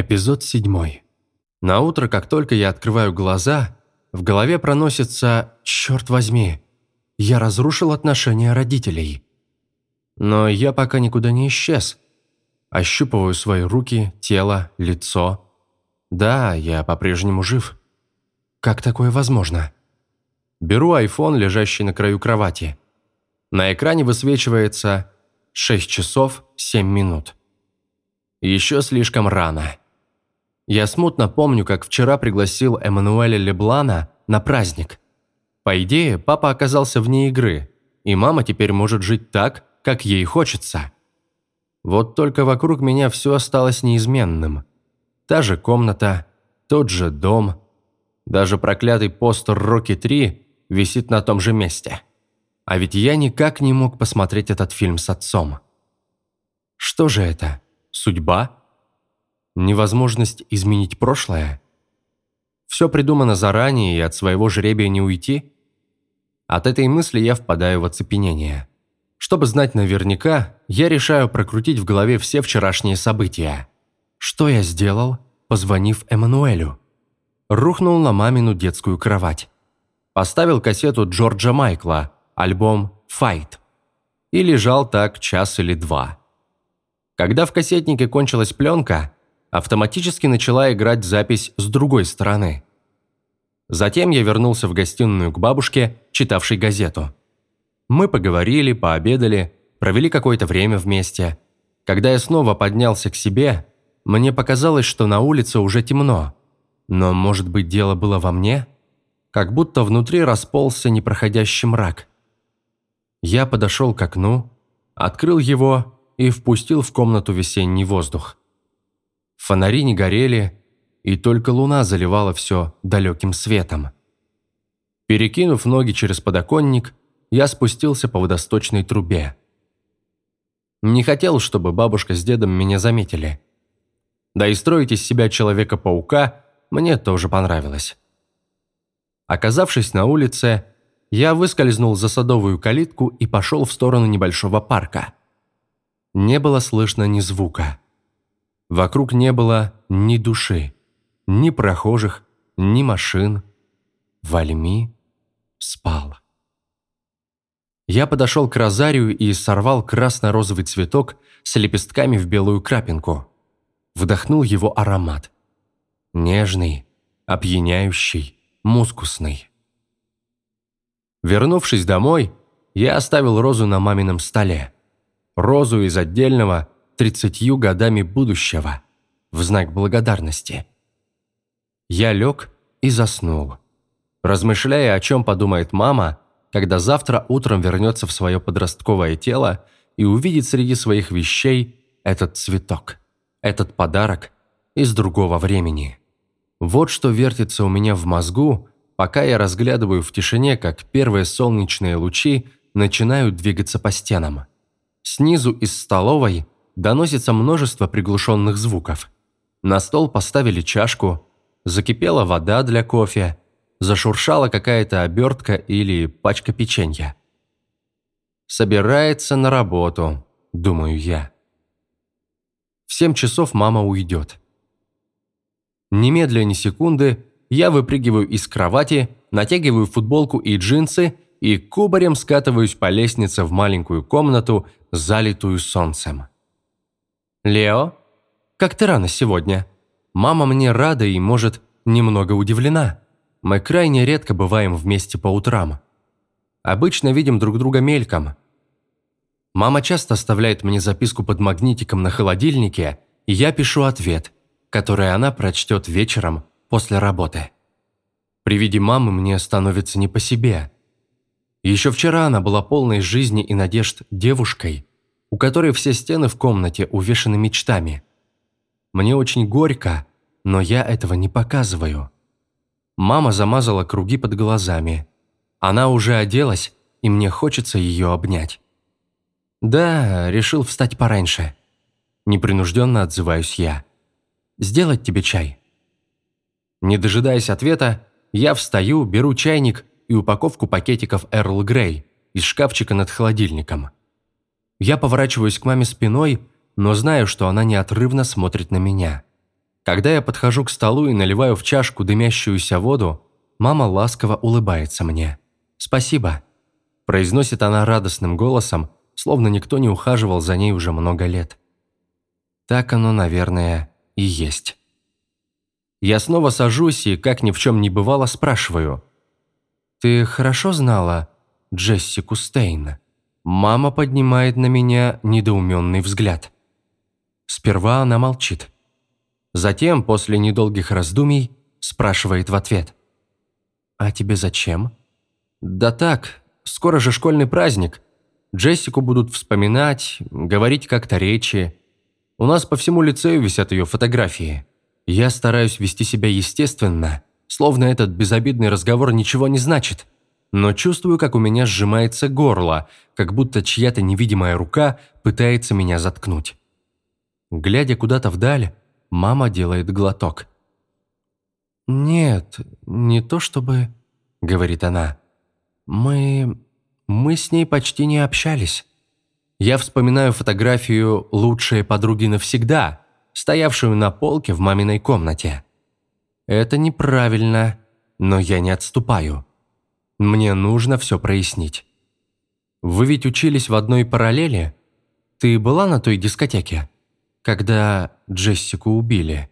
Эпизод седьмой. На утро, как только я открываю глаза, в голове проносится «Черт возьми, я разрушил отношения родителей». Но я пока никуда не исчез. Ощупываю свои руки, тело, лицо. Да, я по-прежнему жив. Как такое возможно? Беру iPhone, лежащий на краю кровати. На экране высвечивается 6 часов 7 минут. Еще слишком рано. Я смутно помню, как вчера пригласил Эммануэля Леблана на праздник. По идее, папа оказался вне игры, и мама теперь может жить так, как ей хочется. Вот только вокруг меня все осталось неизменным. Та же комната, тот же дом. Даже проклятый постер «Рокки 3» висит на том же месте. А ведь я никак не мог посмотреть этот фильм с отцом. Что же это? Судьба? Невозможность изменить прошлое? Все придумано заранее и от своего жребия не уйти? От этой мысли я впадаю в оцепенение. Чтобы знать наверняка, я решаю прокрутить в голове все вчерашние события. Что я сделал, позвонив Эммануэлю? Рухнул на мамину детскую кровать. Поставил кассету Джорджа Майкла, альбом «Fight». И лежал так час или два. Когда в кассетнике кончилась пленка, автоматически начала играть запись с другой стороны. Затем я вернулся в гостиную к бабушке, читавшей газету. Мы поговорили, пообедали, провели какое-то время вместе. Когда я снова поднялся к себе, мне показалось, что на улице уже темно. Но, может быть, дело было во мне? Как будто внутри расползся непроходящий мрак. Я подошел к окну, открыл его и впустил в комнату весенний воздух. Фонари не горели, и только луна заливала все далеким светом. Перекинув ноги через подоконник, я спустился по водосточной трубе. Не хотел, чтобы бабушка с дедом меня заметили. Да и строить из себя Человека-паука мне тоже понравилось. Оказавшись на улице, я выскользнул за садовую калитку и пошел в сторону небольшого парка. Не было слышно ни звука. Вокруг не было ни души, ни прохожих, ни машин. Вальми спал. Я подошел к розарию и сорвал красно-розовый цветок с лепестками в белую крапинку. Вдохнул его аромат. Нежный, опьяняющий, мускусный. Вернувшись домой, я оставил розу на мамином столе. Розу из отдельного тридцатью годами будущего, в знак благодарности. Я лег и заснул, размышляя, о чем подумает мама, когда завтра утром вернется в свое подростковое тело и увидит среди своих вещей этот цветок, этот подарок из другого времени. Вот что вертится у меня в мозгу, пока я разглядываю в тишине, как первые солнечные лучи начинают двигаться по стенам. Снизу из столовой доносится множество приглушенных звуков. На стол поставили чашку, закипела вода для кофе, зашуршала какая-то обертка или пачка печенья. «Собирается на работу», – думаю я. В семь часов мама уйдет. Немедля ни секунды я выпрыгиваю из кровати, натягиваю футболку и джинсы и кубарем скатываюсь по лестнице в маленькую комнату, залитую солнцем. «Лео, как ты рано сегодня? Мама мне рада и, может, немного удивлена. Мы крайне редко бываем вместе по утрам. Обычно видим друг друга мельком. Мама часто оставляет мне записку под магнитиком на холодильнике, и я пишу ответ, который она прочтет вечером после работы. При виде мамы мне становится не по себе. Еще вчера она была полной жизни и надежд девушкой – у которой все стены в комнате увешаны мечтами. Мне очень горько, но я этого не показываю. Мама замазала круги под глазами. Она уже оделась, и мне хочется ее обнять. «Да, решил встать пораньше». Непринужденно отзываюсь я. «Сделать тебе чай?» Не дожидаясь ответа, я встаю, беру чайник и упаковку пакетиков Эрл Грей из шкафчика над холодильником. Я поворачиваюсь к маме спиной, но знаю, что она неотрывно смотрит на меня. Когда я подхожу к столу и наливаю в чашку дымящуюся воду, мама ласково улыбается мне. «Спасибо», – произносит она радостным голосом, словно никто не ухаживал за ней уже много лет. Так оно, наверное, и есть. Я снова сажусь и, как ни в чем не бывало, спрашиваю. «Ты хорошо знала Джессику Стейн?» Мама поднимает на меня недоуменный взгляд. Сперва она молчит. Затем, после недолгих раздумий, спрашивает в ответ. «А тебе зачем?» «Да так, скоро же школьный праздник. Джессику будут вспоминать, говорить как-то речи. У нас по всему лицею висят ее фотографии. Я стараюсь вести себя естественно, словно этот безобидный разговор ничего не значит. Но чувствую, как у меня сжимается горло, как будто чья-то невидимая рука пытается меня заткнуть. Глядя куда-то вдаль, мама делает глоток. «Нет, не то чтобы...» — говорит она. «Мы... мы с ней почти не общались. Я вспоминаю фотографию лучшей подруги навсегда, стоявшую на полке в маминой комнате. Это неправильно, но я не отступаю. Мне нужно все прояснить. Вы ведь учились в одной параллели? Ты была на той дискотеке, когда Джессику убили?»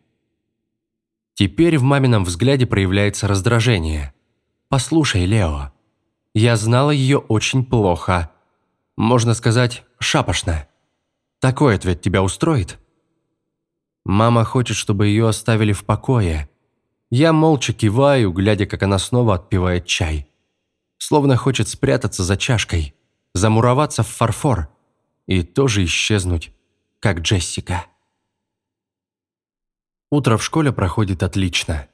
Теперь в мамином взгляде проявляется раздражение. «Послушай, Лео, я знала ее очень плохо. Можно сказать, шапошно. Такой ответ тебя устроит?» Мама хочет, чтобы ее оставили в покое. Я молча киваю, глядя, как она снова отпивает чай. Словно хочет спрятаться за чашкой, замуроваться в фарфор и тоже исчезнуть, как Джессика. Утро в школе проходит отлично.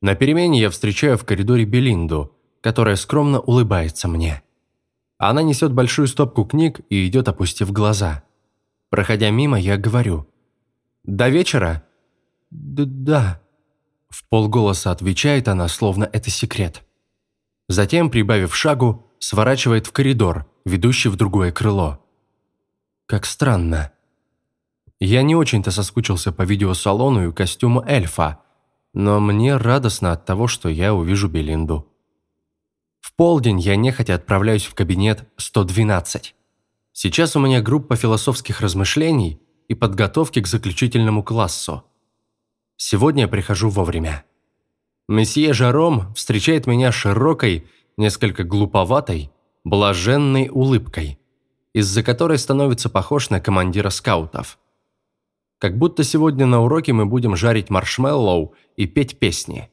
На перемене я встречаю в коридоре Белинду, которая скромно улыбается мне. Она несет большую стопку книг и идет, опустив глаза. Проходя мимо, я говорю. «До вечера?» Д «Да». В полголоса отвечает она, словно это секрет. Затем, прибавив шагу, сворачивает в коридор, ведущий в другое крыло. Как странно. Я не очень-то соскучился по видеосалону и костюму эльфа, но мне радостно от того, что я увижу Белинду. В полдень я нехотя отправляюсь в кабинет 112. Сейчас у меня группа философских размышлений и подготовки к заключительному классу. Сегодня я прихожу вовремя. Месье Жаром встречает меня широкой, несколько глуповатой, блаженной улыбкой, из-за которой становится похож на командира скаутов. Как будто сегодня на уроке мы будем жарить маршмеллоу и петь песни.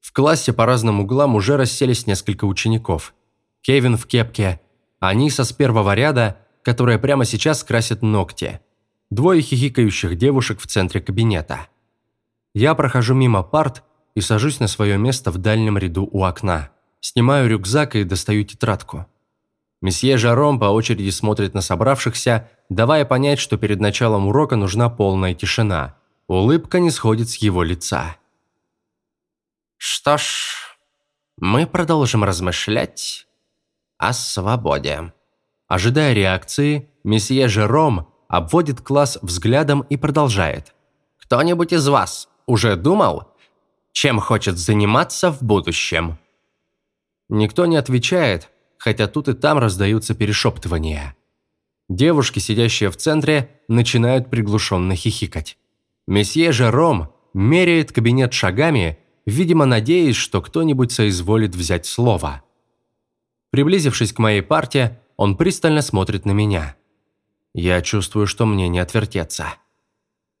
В классе по разным углам уже расселись несколько учеников. Кевин в кепке, Аниса с первого ряда, которая прямо сейчас красит ногти. Двое хихикающих девушек в центре кабинета. Я прохожу мимо парт и сажусь на свое место в дальнем ряду у окна. Снимаю рюкзак и достаю тетрадку. Месье Жаром по очереди смотрит на собравшихся, давая понять, что перед началом урока нужна полная тишина. Улыбка не сходит с его лица. Что ж, мы продолжим размышлять о свободе. Ожидая реакции, месье Жером обводит класс взглядом и продолжает. Кто-нибудь из вас уже думал, чем хочет заниматься в будущем? Никто не отвечает, хотя тут и там раздаются перешептывания. Девушки, сидящие в центре, начинают приглушенно хихикать. Месье Жером меряет кабинет шагами, видимо, надеясь, что кто-нибудь соизволит взять слово. Приблизившись к моей парте, он пристально смотрит на меня. Я чувствую, что мне не отвертеться.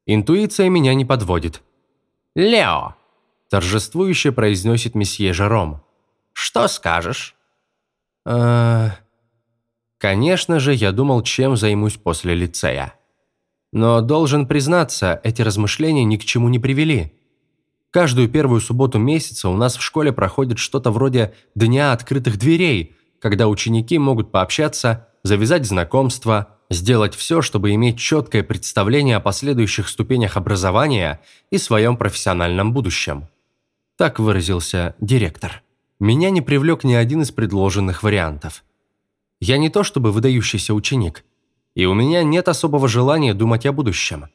Интуиция меня не подводит. «Лео!» – торжествующе произносит месье Жером. «Что скажешь?» э Конечно же, я думал, чем займусь после лицея. Но должен признаться, эти размышления ни к чему не привели. Каждую первую субботу месяца у нас в школе проходит что-то вроде «Дня открытых дверей», когда ученики могут пообщаться, завязать знакомства, сделать все, чтобы иметь четкое представление о последующих ступенях образования и своем профессиональном будущем. Так выразился директор меня не привлек ни один из предложенных вариантов. Я не то чтобы выдающийся ученик, и у меня нет особого желания думать о будущем.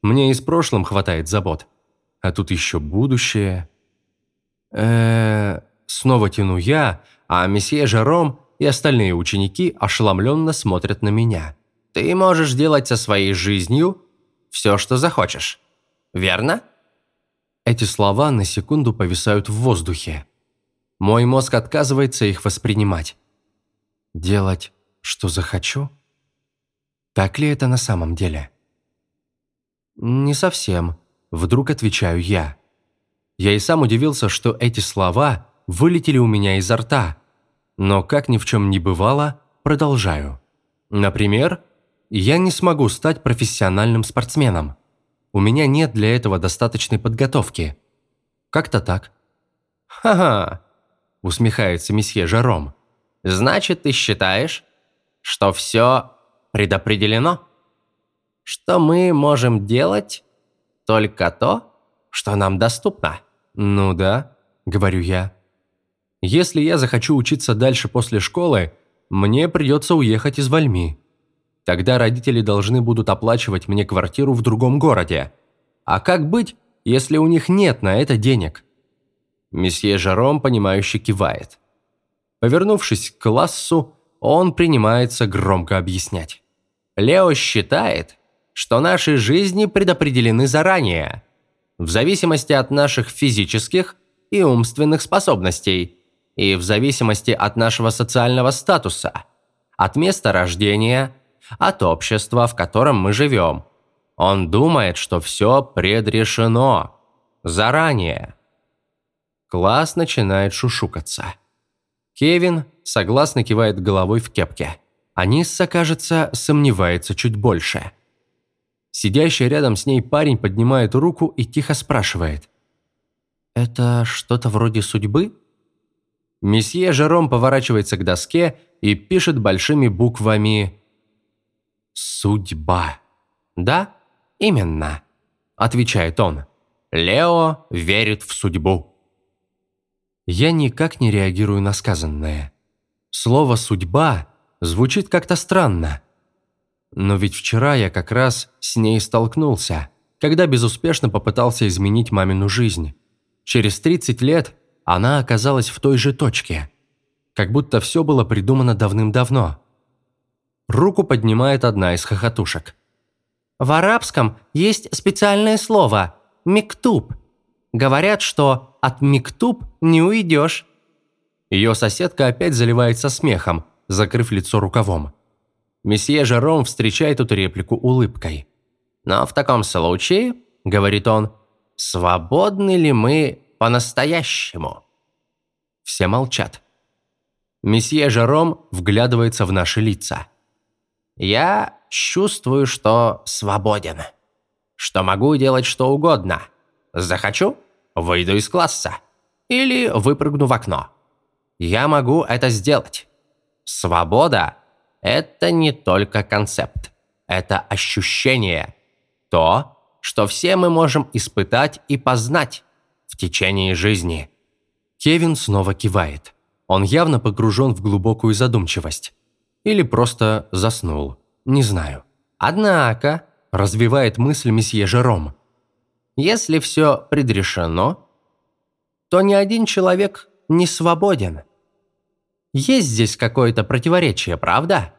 Мне и с прошлым хватает забот. а тут еще будущее. э Снова тяну я, а месье Жером и остальные ученики ошеломленно смотрят на меня. «Ты можешь делать со своей жизнью все, что захочешь. Верно?» Эти слова на секунду повисают в воздухе. Мой мозг отказывается их воспринимать. Делать, что захочу? Так ли это на самом деле? Не совсем. Вдруг отвечаю я. Я и сам удивился, что эти слова вылетели у меня изо рта. Но как ни в чем не бывало, продолжаю. Например, я не смогу стать профессиональным спортсменом. У меня нет для этого достаточной подготовки. Как-то так. «Ха-ха», – усмехается месье Жаром. «Значит, ты считаешь, что все предопределено? Что мы можем делать только то, что нам доступно?» «Ну да», – говорю я. «Если я захочу учиться дальше после школы, мне придется уехать из Вальми. Тогда родители должны будут оплачивать мне квартиру в другом городе. А как быть, если у них нет на это денег? Месье Жаром, понимающе кивает. Повернувшись к классу, он принимается громко объяснять. Лео считает, что наши жизни предопределены заранее, в зависимости от наших физических и умственных способностей, и в зависимости от нашего социального статуса, от места рождения – от общества, в котором мы живем. Он думает, что все предрешено. Заранее. Класс начинает шушукаться. Кевин согласно кивает головой в кепке. Анисса, кажется, сомневается чуть больше. Сидящий рядом с ней парень поднимает руку и тихо спрашивает. «Это что-то вроде судьбы?» Месье Жером поворачивается к доске и пишет большими буквами «Судьба». «Да, именно», – отвечает он. «Лео верит в судьбу». Я никак не реагирую на сказанное. Слово «судьба» звучит как-то странно. Но ведь вчера я как раз с ней столкнулся, когда безуспешно попытался изменить мамину жизнь. Через 30 лет она оказалась в той же точке. Как будто все было придумано давным-давно. Руку поднимает одна из хохотушек. В арабском есть специальное слово – «миктуб». Говорят, что от «миктуб» не уйдешь. Ее соседка опять заливается смехом, закрыв лицо рукавом. Месье Жером встречает эту реплику улыбкой. «Но в таком случае, — говорит он, — свободны ли мы по-настоящему?» Все молчат. Месье Жером вглядывается в наши лица. Я чувствую, что свободен. Что могу делать что угодно. Захочу – выйду из класса. Или выпрыгну в окно. Я могу это сделать. Свобода – это не только концепт. Это ощущение. То, что все мы можем испытать и познать в течение жизни. Кевин снова кивает. Он явно погружен в глубокую задумчивость. Или просто заснул. Не знаю. Однако, развивает мысль месье Жером, если все предрешено, то ни один человек не свободен. Есть здесь какое-то противоречие, правда?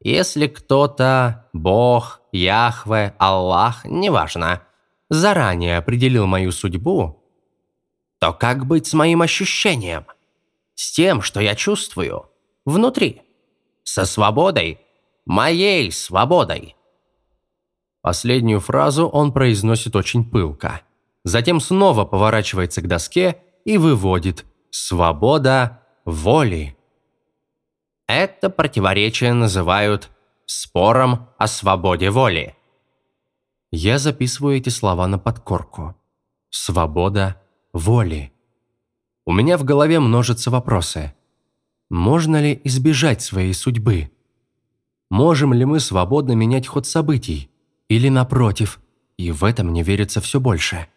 Если кто-то, Бог, Яхве, Аллах, неважно, заранее определил мою судьбу, то как быть с моим ощущением? С тем, что я чувствую внутри? Со свободой, моей свободой». Последнюю фразу он произносит очень пылко. Затем снова поворачивается к доске и выводит «свобода воли». Это противоречие называют спором о свободе воли. Я записываю эти слова на подкорку. Свобода воли. У меня в голове множатся вопросы. Можно ли избежать своей судьбы? Можем ли мы свободно менять ход событий? Или напротив, и в этом мне верится все больше?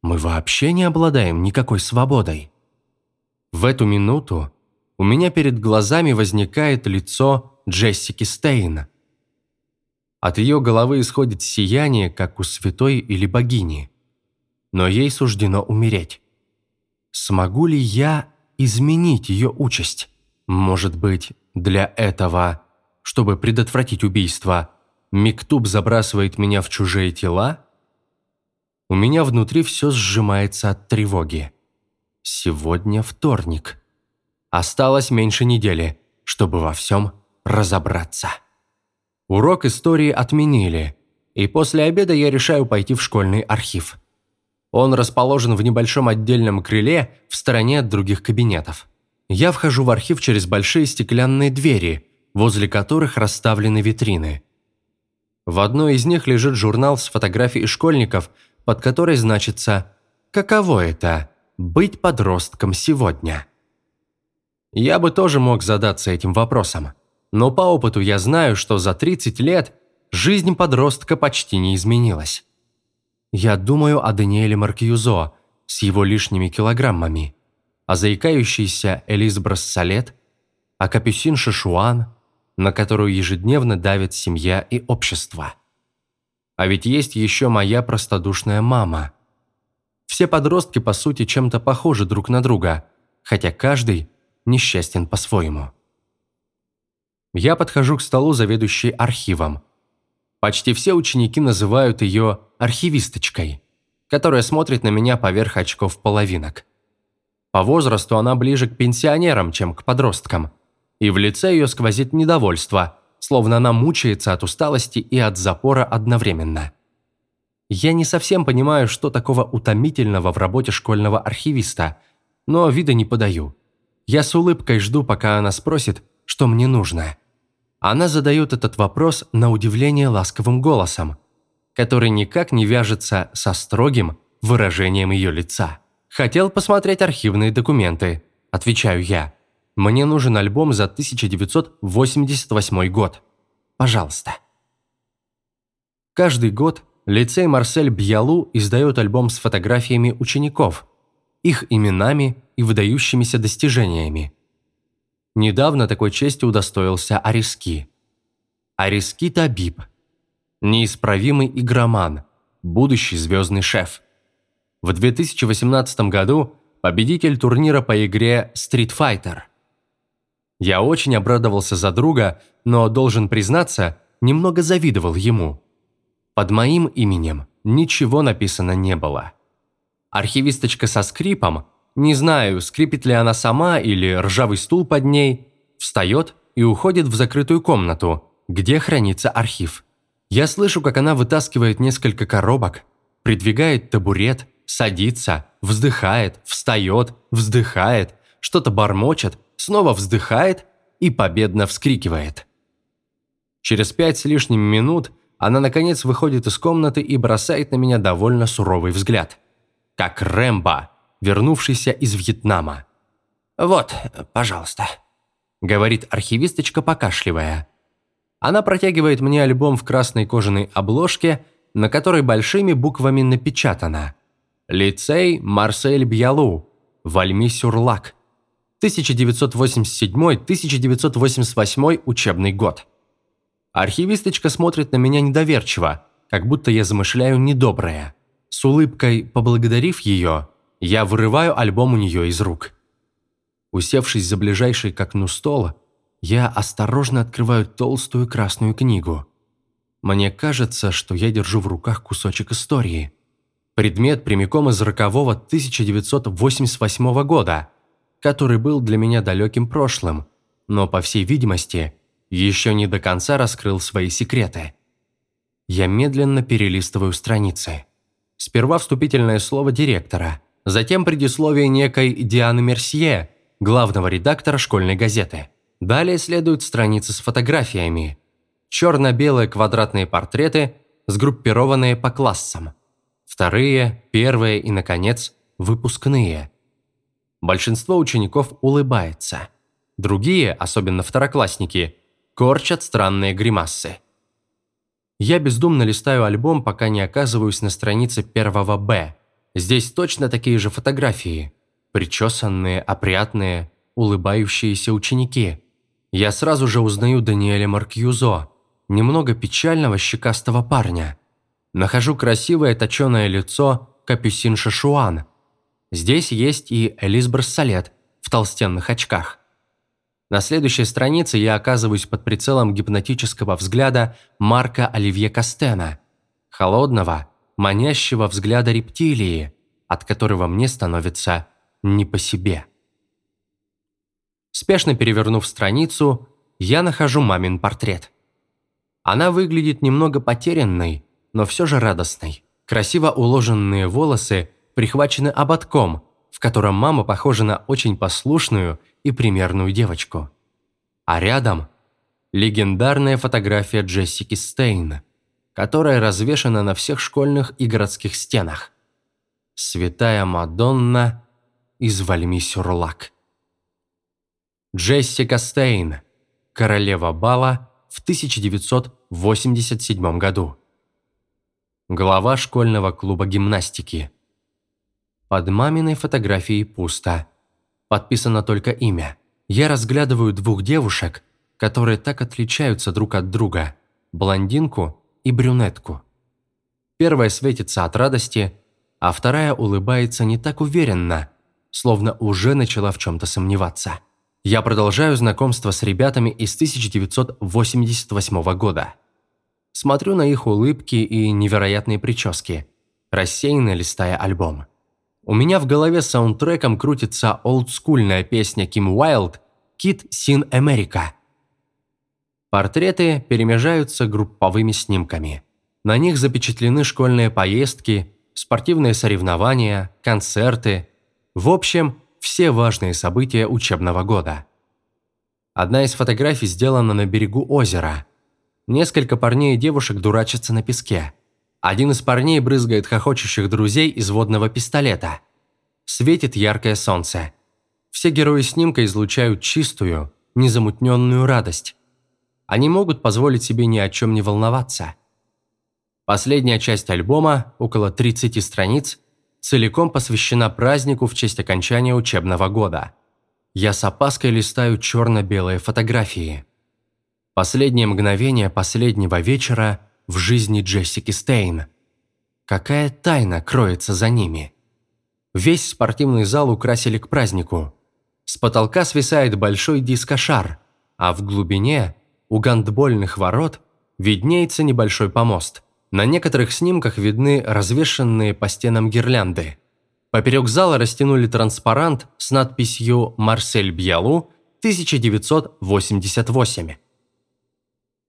Мы вообще не обладаем никакой свободой. В эту минуту у меня перед глазами возникает лицо Джессики Стейн. От ее головы исходит сияние, как у святой или богини. но ей суждено умереть. Смогу ли я изменить ее участь? Может быть, для этого, чтобы предотвратить убийство, Миктуб забрасывает меня в чужие тела? У меня внутри все сжимается от тревоги. Сегодня вторник. Осталось меньше недели, чтобы во всем разобраться. Урок истории отменили, и после обеда я решаю пойти в школьный архив. Он расположен в небольшом отдельном крыле в стороне от других кабинетов. Я вхожу в архив через большие стеклянные двери, возле которых расставлены витрины. В одной из них лежит журнал с фотографией школьников, под которой значится «Каково это – быть подростком сегодня?». Я бы тоже мог задаться этим вопросом. Но по опыту я знаю, что за 30 лет жизнь подростка почти не изменилась. Я думаю о Даниэле Маркьюзо с его лишними килограммами, о заикающейся Элис Брассалет, о Капюсин Шишуан, на которую ежедневно давит семья и общество. А ведь есть еще моя простодушная мама. Все подростки, по сути, чем-то похожи друг на друга, хотя каждый несчастен по-своему. Я подхожу к столу, заведующей архивом. Почти все ученики называют ее архивисточкой, которая смотрит на меня поверх очков половинок. По возрасту она ближе к пенсионерам, чем к подросткам. И в лице ее сквозит недовольство, словно она мучается от усталости и от запора одновременно. Я не совсем понимаю, что такого утомительного в работе школьного архивиста, но вида не подаю. Я с улыбкой жду, пока она спросит, что мне нужно. Она задает этот вопрос на удивление ласковым голосом, который никак не вяжется со строгим выражением ее лица. «Хотел посмотреть архивные документы», – отвечаю я. «Мне нужен альбом за 1988 год. Пожалуйста». Каждый год лицей Марсель Бьялу издает альбом с фотографиями учеников, их именами и выдающимися достижениями – Недавно такой чести удостоился Ариски. Ариски Табиб. Неисправимый игроман. Будущий звездный шеф. В 2018 году победитель турнира по игре Street Fighter. Я очень обрадовался за друга, но, должен признаться, немного завидовал ему. Под моим именем ничего написано не было. Архивисточка со скрипом – не знаю, скрипит ли она сама или ржавый стул под ней. Встает и уходит в закрытую комнату, где хранится архив. Я слышу, как она вытаскивает несколько коробок, придвигает табурет, садится, вздыхает, встает, вздыхает, что-то бормочет, снова вздыхает и победно вскрикивает. Через пять с лишним минут она, наконец, выходит из комнаты и бросает на меня довольно суровый взгляд. Как Рэмбо вернувшийся из Вьетнама. «Вот, пожалуйста», – говорит архивисточка, покашливая. Она протягивает мне альбом в красной кожаной обложке, на которой большими буквами напечатано «Лицей Марсель Бьялу, Вальми-Сюрлак, 1987-1988 учебный год». Архивисточка смотрит на меня недоверчиво, как будто я замышляю недоброе. С улыбкой поблагодарив ее, я вырываю альбом у нее из рук. Усевшись за ближайший к окну стола, я осторожно открываю толстую красную книгу. Мне кажется, что я держу в руках кусочек истории. Предмет прямиком из рокового 1988 года, который был для меня далеким прошлым, но, по всей видимости, еще не до конца раскрыл свои секреты. Я медленно перелистываю страницы. Сперва вступительное слово директора – Затем предисловие некой Дианы Мерсье, главного редактора школьной газеты. Далее следуют страницы с фотографиями. Черно-белые квадратные портреты, сгруппированные по классам. Вторые, первые и, наконец, выпускные. Большинство учеников улыбается. Другие, особенно второклассники, корчат странные гримасы. Я бездумно листаю альбом, пока не оказываюсь на странице первого «Б», Здесь точно такие же фотографии. Причесанные, опрятные, улыбающиеся ученики. Я сразу же узнаю Даниэля Маркьюзо, немного печального щекастого парня. Нахожу красивое точеное лицо, Капюсин Шашуан. Здесь есть и Элис Барсалет в толстенных очках. На следующей странице я оказываюсь под прицелом гипнотического взгляда Марка Оливье Кастена, холодного, манящего взгляда рептилии, от которого мне становится не по себе. Спешно перевернув страницу, я нахожу мамин портрет. Она выглядит немного потерянной, но все же радостной. Красиво уложенные волосы прихвачены ободком, в котором мама похожа на очень послушную и примерную девочку. А рядом легендарная фотография Джессики Стейн, которая развешана на всех школьных и городских стенах. Святая Мадонна из Вальми-Сюрлак. Джессика Стейн, королева бала в 1987 году. Глава школьного клуба гимнастики. Под маминой фотографией пусто. Подписано только имя. Я разглядываю двух девушек, которые так отличаются друг от друга. Блондинку и брюнетку. Первая светится от радости, а вторая улыбается не так уверенно, словно уже начала в чем-то сомневаться. Я продолжаю знакомство с ребятами из 1988 года. Смотрю на их улыбки и невероятные прически, рассеянно листая альбом. У меня в голове саундтреком крутится олдскульная песня Ким Уайлд «Kid Sin America». Портреты перемежаются групповыми снимками. На них запечатлены школьные поездки, спортивные соревнования, концерты. В общем, все важные события учебного года. Одна из фотографий сделана на берегу озера. Несколько парней и девушек дурачатся на песке. Один из парней брызгает хохочущих друзей из водного пистолета. Светит яркое солнце. Все герои снимка излучают чистую, незамутненную радость. Они могут позволить себе ни о чем не волноваться. Последняя часть альбома, около 30 страниц, целиком посвящена празднику в честь окончания учебного года. Я с опаской листаю черно-белые фотографии. Последнее мгновение последнего вечера в жизни Джессики Стейн. Какая тайна кроется за ними? Весь спортивный зал украсили к празднику. С потолка свисает большой дискошар, а в глубине, у гандбольных ворот, виднеется небольшой помост. На некоторых снимках видны развешенные по стенам гирлянды. Поперек зала растянули транспарант с надписью «Марсель Бьялу, 1988».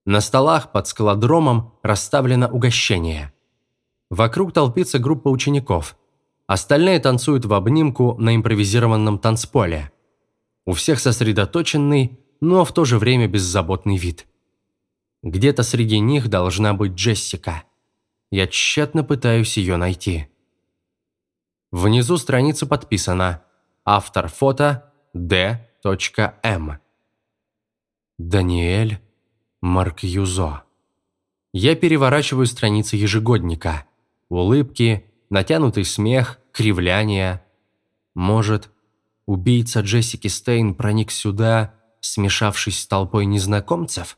На столах под скалодромом расставлено угощение. Вокруг толпится группа учеников. Остальные танцуют в обнимку на импровизированном танцполе. У всех сосредоточенный, но в то же время беззаботный вид. Где-то среди них должна быть Джессика. Я тщетно пытаюсь ее найти. Внизу страница подписана «Автор фото D.M». Даниэль Маркьюзо. Я переворачиваю страницы ежегодника. Улыбки, натянутый смех, кривляния. Может, убийца Джессики Стейн проник сюда, смешавшись с толпой незнакомцев?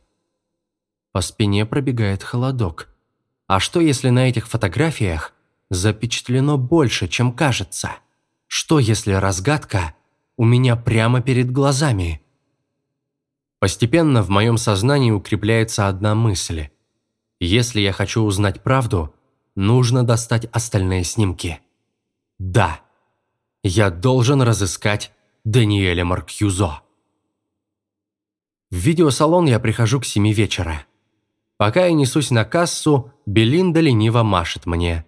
По спине пробегает холодок. А что, если на этих фотографиях запечатлено больше, чем кажется? Что, если разгадка у меня прямо перед глазами? Постепенно в моем сознании укрепляется одна мысль. Если я хочу узнать правду, нужно достать остальные снимки. Да, я должен разыскать Даниэля Маркьюзо. В видеосалон я прихожу к семи вечера. Пока я несусь на кассу, Белинда лениво машет мне.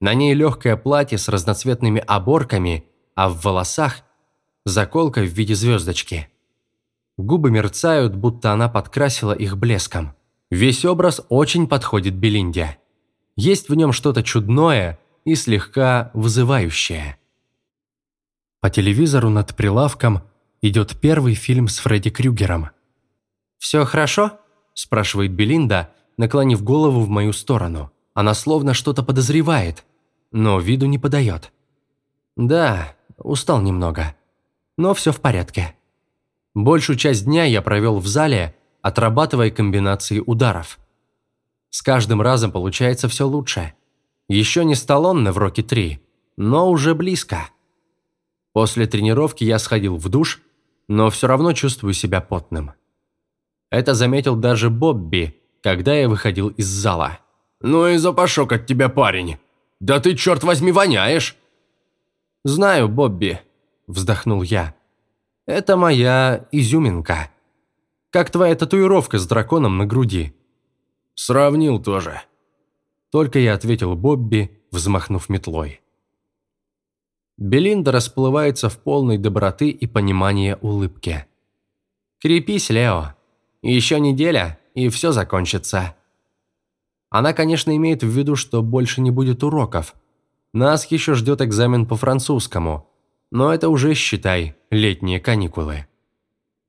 На ней легкое платье с разноцветными оборками, а в волосах заколка в виде звездочки. Губы мерцают, будто она подкрасила их блеском. Весь образ очень подходит Белинде. Есть в нем что-то чудное и слегка вызывающее. По телевизору над прилавком идет первый фильм с Фредди Крюгером. «Все хорошо?» – спрашивает Белинда, наклонив голову в мою сторону. Она словно что-то подозревает, но виду не подает. «Да, устал немного, но все в порядке». Большую часть дня я провел в зале, отрабатывая комбинации ударов. С каждым разом получается все лучше. Еще не Сталлоне в «Рокки 3», но уже близко. После тренировки я сходил в душ, но все равно чувствую себя потным. Это заметил даже Бобби, когда я выходил из зала. «Ну и запашок от тебя, парень! Да ты, черт возьми, воняешь!» «Знаю, Бобби», – вздохнул я. «Это моя изюминка. Как твоя татуировка с драконом на груди?» «Сравнил тоже». Только я ответил Бобби, взмахнув метлой. Белинда расплывается в полной доброты и понимания улыбки. «Крепись, Лео. Еще неделя, и все закончится». Она, конечно, имеет в виду, что больше не будет уроков. Нас еще ждет экзамен по французскому. Но это уже, считай, летние каникулы.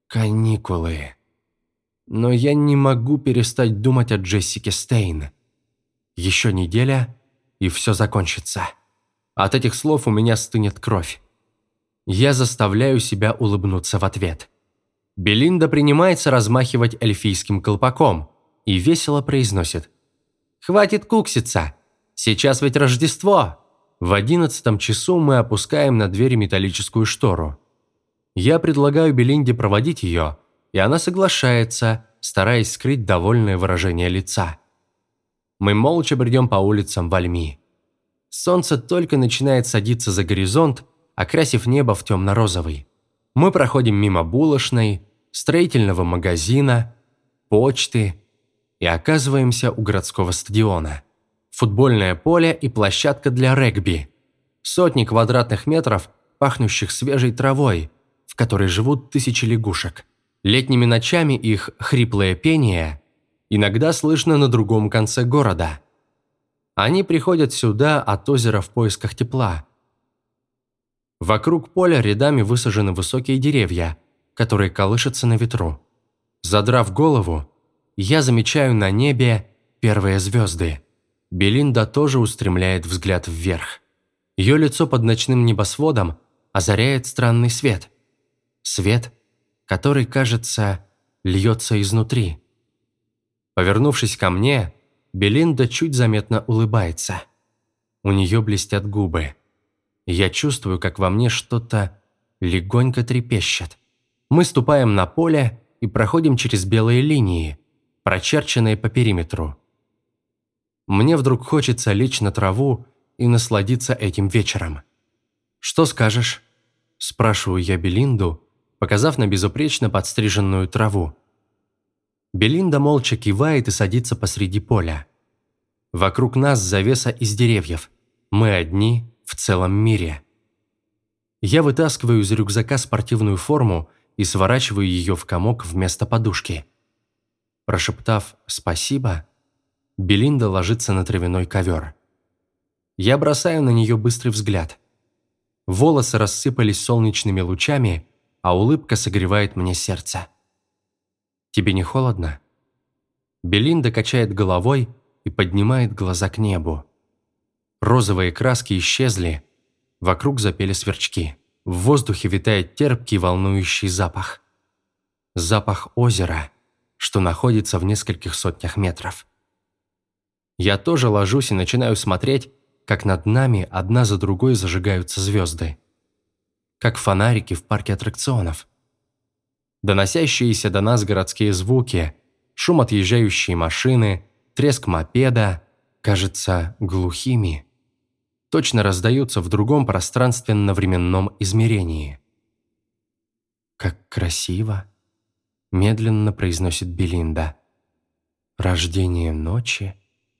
Каникулы. Но я не могу перестать думать о Джессике Стейн. Еще неделя, и все закончится. От этих слов у меня стынет кровь. Я заставляю себя улыбнуться в ответ. Белинда принимается размахивать эльфийским колпаком и весело произносит. «Хватит кукситься! Сейчас ведь Рождество!» В одиннадцатом часу мы опускаем на двери металлическую штору. Я предлагаю Белинде проводить ее, и она соглашается, стараясь скрыть довольное выражение лица. Мы молча бредем по улицам Вальми. Солнце только начинает садиться за горизонт, окрасив небо в темно-розовый. Мы проходим мимо булочной, строительного магазина, почты и оказываемся у городского стадиона. Футбольное поле и площадка для регби. Сотни квадратных метров, пахнущих свежей травой, в которой живут тысячи лягушек. Летними ночами их хриплое пение иногда слышно на другом конце города – они приходят сюда от озера в поисках тепла. Вокруг поля рядами высажены высокие деревья, которые колышутся на ветру. Задрав голову, я замечаю на небе первые звезды. Белинда тоже устремляет взгляд вверх. Ее лицо под ночным небосводом озаряет странный свет. Свет, который, кажется, льется изнутри. Повернувшись ко мне, Белинда чуть заметно улыбается. У нее блестят губы. Я чувствую, как во мне что-то легонько трепещет. Мы ступаем на поле и проходим через белые линии, прочерченные по периметру. Мне вдруг хочется лечь на траву и насладиться этим вечером. «Что скажешь?» – спрашиваю я Белинду, показав на безупречно подстриженную траву. Белинда молча кивает и садится посреди поля. Вокруг нас завеса из деревьев. Мы одни в целом мире. Я вытаскиваю из рюкзака спортивную форму и сворачиваю ее в комок вместо подушки. Прошептав «спасибо», Белинда ложится на травяной ковер. Я бросаю на нее быстрый взгляд. Волосы рассыпались солнечными лучами, а улыбка согревает мне сердце. «Тебе не холодно?» Белинда качает головой и поднимает глаза к небу. Розовые краски исчезли, вокруг запели сверчки. В воздухе витает терпкий волнующий запах. Запах озера, что находится в нескольких сотнях метров. Я тоже ложусь и начинаю смотреть, как над нами одна за другой зажигаются звезды. Как фонарики в парке аттракционов доносящиеся до нас городские звуки, шум отъезжающей машины, треск мопеда, кажется, глухими. Точно раздаются в другом пространственно-временном измерении. «Как красиво!» – медленно произносит Белинда. «Рождение ночи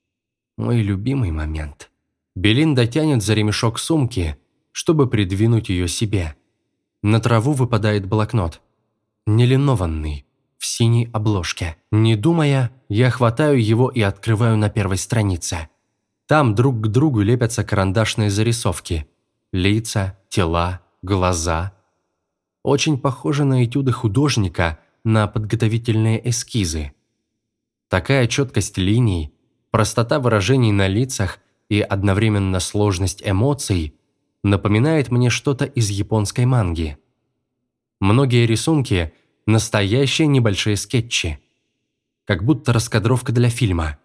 – мой любимый момент». Белинда тянет за ремешок сумки, чтобы придвинуть ее себе. На траву выпадает блокнот – нелинованный, в синей обложке. Не думая, я хватаю его и открываю на первой странице. Там друг к другу лепятся карандашные зарисовки. Лица, тела, глаза. Очень похоже на этюды художника на подготовительные эскизы. Такая четкость линий, простота выражений на лицах и одновременно сложность эмоций напоминает мне что-то из японской манги – Многие рисунки – настоящие небольшие скетчи. Как будто раскадровка для фильма.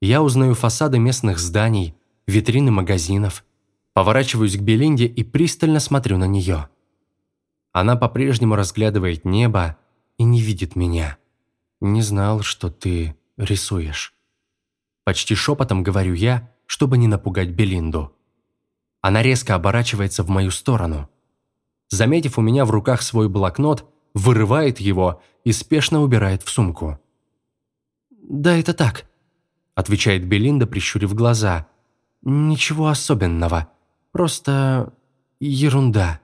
Я узнаю фасады местных зданий, витрины магазинов. Поворачиваюсь к Белинде и пристально смотрю на нее. Она по-прежнему разглядывает небо и не видит меня. Не знал, что ты рисуешь. Почти шепотом говорю я, чтобы не напугать Белинду. Она резко оборачивается в мою сторону. Заметив у меня в руках свой блокнот, вырывает его и спешно убирает в сумку. «Да, это так», – отвечает Белинда, прищурив глаза. «Ничего особенного. Просто ерунда».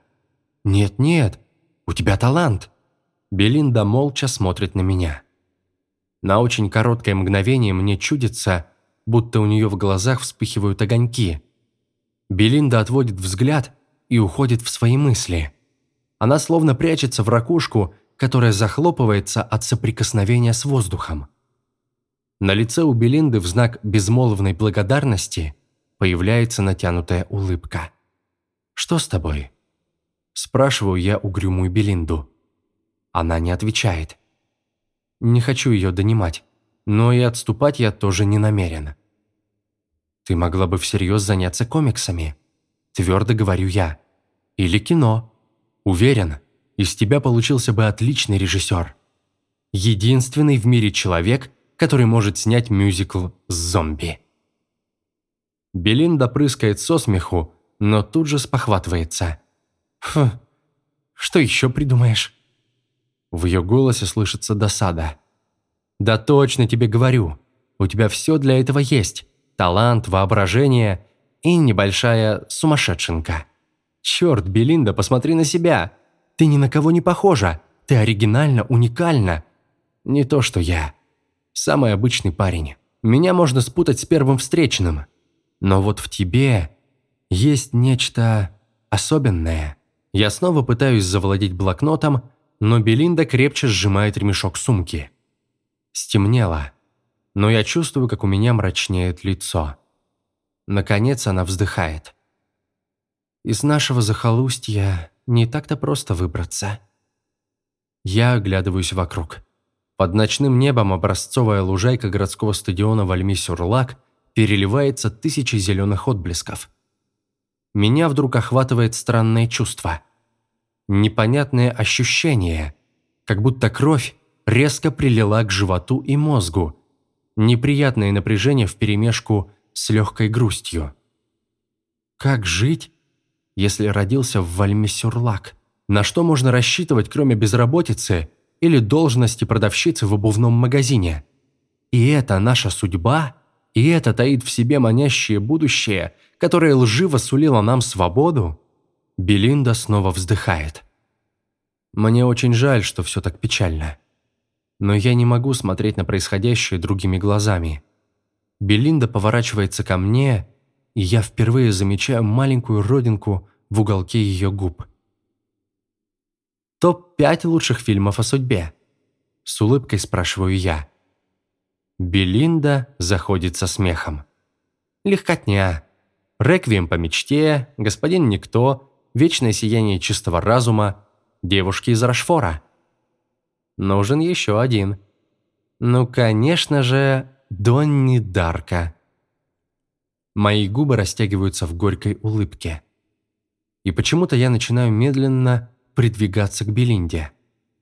«Нет-нет, у тебя талант». Белинда молча смотрит на меня. На очень короткое мгновение мне чудится, будто у нее в глазах вспыхивают огоньки. Белинда отводит взгляд и уходит в свои мысли. Она словно прячется в ракушку, которая захлопывается от соприкосновения с воздухом. На лице у Белинды в знак безмолвной благодарности появляется натянутая улыбка. «Что с тобой?» Спрашиваю я угрюмую Белинду. Она не отвечает. Не хочу ее донимать, но и отступать я тоже не намерен. Ты могла бы всерьез заняться комиксами. Твердо говорю я. Или кино. Уверен, из тебя получился бы отличный режиссер. Единственный в мире человек, который может снять мюзикл с зомби. Белинда прыскает со смеху, но тут же спохватывается. «Фу, что еще придумаешь?» В ее голосе слышится досада. «Да точно тебе говорю. У тебя все для этого есть. Талант, воображение и небольшая сумасшедшенка. Черт, Белинда, посмотри на себя. Ты ни на кого не похожа. Ты оригинально, уникальна. Не то, что я. Самый обычный парень. Меня можно спутать с первым встречным. Но вот в тебе есть нечто особенное. Я снова пытаюсь завладеть блокнотом, но Белинда крепче сжимает ремешок сумки. Стемнело, но я чувствую, как у меня мрачнеет лицо. Наконец она вздыхает. Из нашего захолустья не так-то просто выбраться. Я оглядываюсь вокруг. Под ночным небом образцовая лужайка городского стадиона Вальми-Сюрлак переливается тысячей зеленых отблесков. Меня вдруг охватывает странное чувство непонятное ощущение, как будто кровь резко прилила к животу и мозгу. Неприятное напряжение вперемешку с легкой грустью. Как жить, если родился в Вальмесюрлак? На что можно рассчитывать, кроме безработицы или должности продавщицы в обувном магазине? И это наша судьба? И это таит в себе манящее будущее, которое лживо сулило нам свободу? Белинда снова вздыхает. Мне очень жаль, что все так печально. Но я не могу смотреть на происходящее другими глазами. Белинда поворачивается ко мне, и я впервые замечаю маленькую родинку в уголке ее губ. «Топ-5 лучших фильмов о судьбе?» С улыбкой спрашиваю я. Белинда заходит со смехом. Легкотня. Реквием по мечте, господин Никто, вечное сияние чистого разума, девушки из Рашфора. Нужен еще один. Ну, конечно же, Донни Дарка. Мои губы растягиваются в горькой улыбке. И почему-то я начинаю медленно придвигаться к Белинде.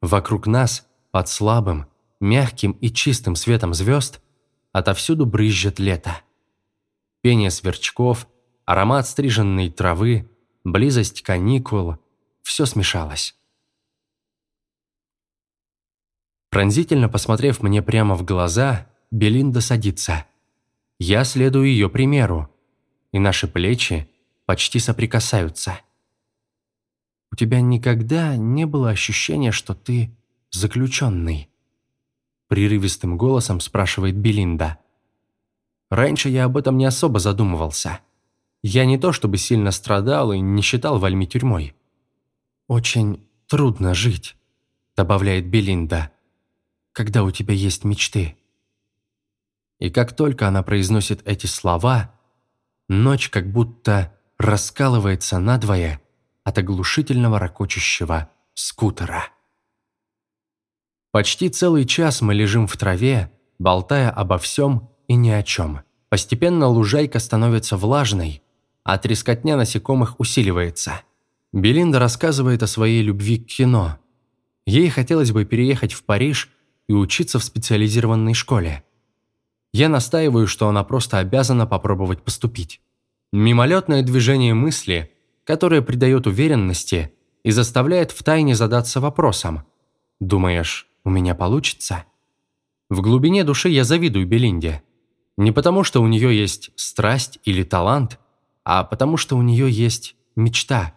Вокруг нас, под слабым, мягким и чистым светом звезд, отовсюду брызжет лето. Пение сверчков, аромат стриженной травы, близость каникул – все смешалось. Пронзительно посмотрев мне прямо в глаза, Белинда садится. Я следую ее примеру, и наши плечи почти соприкасаются. «У тебя никогда не было ощущения, что ты заключенный?» Прерывистым голосом спрашивает Белинда. Раньше я об этом не особо задумывался. Я не то чтобы сильно страдал и не считал Вальми тюрьмой. «Очень трудно жить», – добавляет Белинда когда у тебя есть мечты. И как только она произносит эти слова, ночь как будто раскалывается надвое от оглушительного ракочущего скутера. Почти целый час мы лежим в траве, болтая обо всем и ни о чем. Постепенно лужайка становится влажной, а трескотня насекомых усиливается. Белинда рассказывает о своей любви к кино. Ей хотелось бы переехать в Париж и учиться в специализированной школе. Я настаиваю, что она просто обязана попробовать поступить. Мимолетное движение мысли, которое придает уверенности и заставляет втайне задаться вопросом. «Думаешь, у меня получится?» В глубине души я завидую Белинде. Не потому, что у нее есть страсть или талант, а потому, что у нее есть мечта.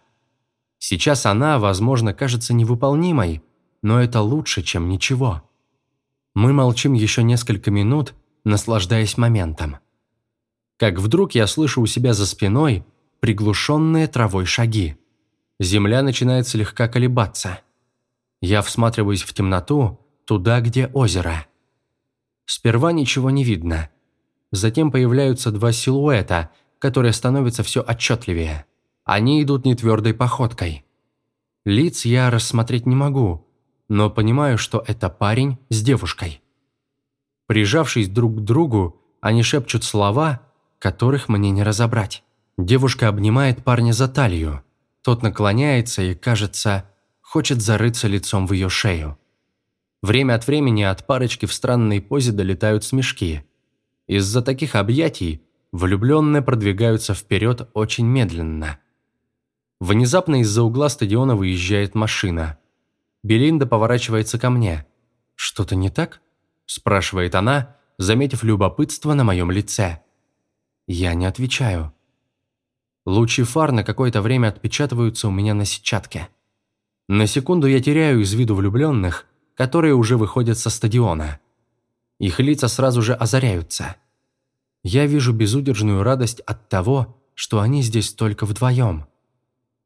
Сейчас она, возможно, кажется невыполнимой, но это лучше, чем ничего. Мы молчим еще несколько минут, наслаждаясь моментом. Как вдруг я слышу у себя за спиной приглушенные травой шаги. Земля начинает слегка колебаться. Я всматриваюсь в темноту, туда, где озеро. Сперва ничего не видно. Затем появляются два силуэта, которые становятся все отчетливее. Они идут нетвердой походкой. Лиц я рассмотреть не могу, но понимаю, что это парень с девушкой. Прижавшись друг к другу, они шепчут слова, которых мне не разобрать. Девушка обнимает парня за талию. Тот наклоняется и, кажется, хочет зарыться лицом в ее шею. Время от времени от парочки в странной позе долетают смешки. Из-за таких объятий влюбленные продвигаются вперед очень медленно. Внезапно из-за угла стадиона выезжает машина. Белинда поворачивается ко мне. «Что-то не так?» – спрашивает она, заметив любопытство на моем лице. Я не отвечаю. Лучи фар на какое-то время отпечатываются у меня на сетчатке. На секунду я теряю из виду влюбленных – которые уже выходят со стадиона. Их лица сразу же озаряются. Я вижу безудержную радость от того, что они здесь только вдвоем.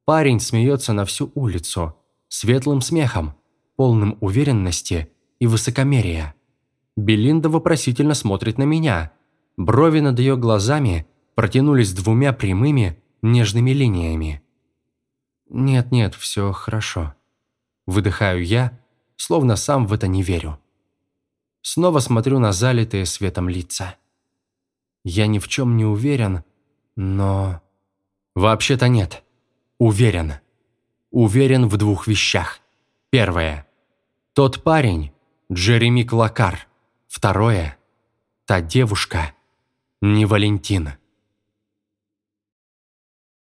Парень смеется на всю улицу, светлым смехом, полным уверенности и высокомерия. Белинда вопросительно смотрит на меня. Брови над ее глазами протянулись двумя прямыми, нежными линиями. «Нет-нет, все хорошо». Выдыхаю я, словно сам в это не верю. Снова смотрю на залитые светом лица. Я ни в чем не уверен, но... Вообще-то нет. Уверен. Уверен в двух вещах. Первое. Тот парень – Джереми Клакар. Второе. Та девушка – не Валентин.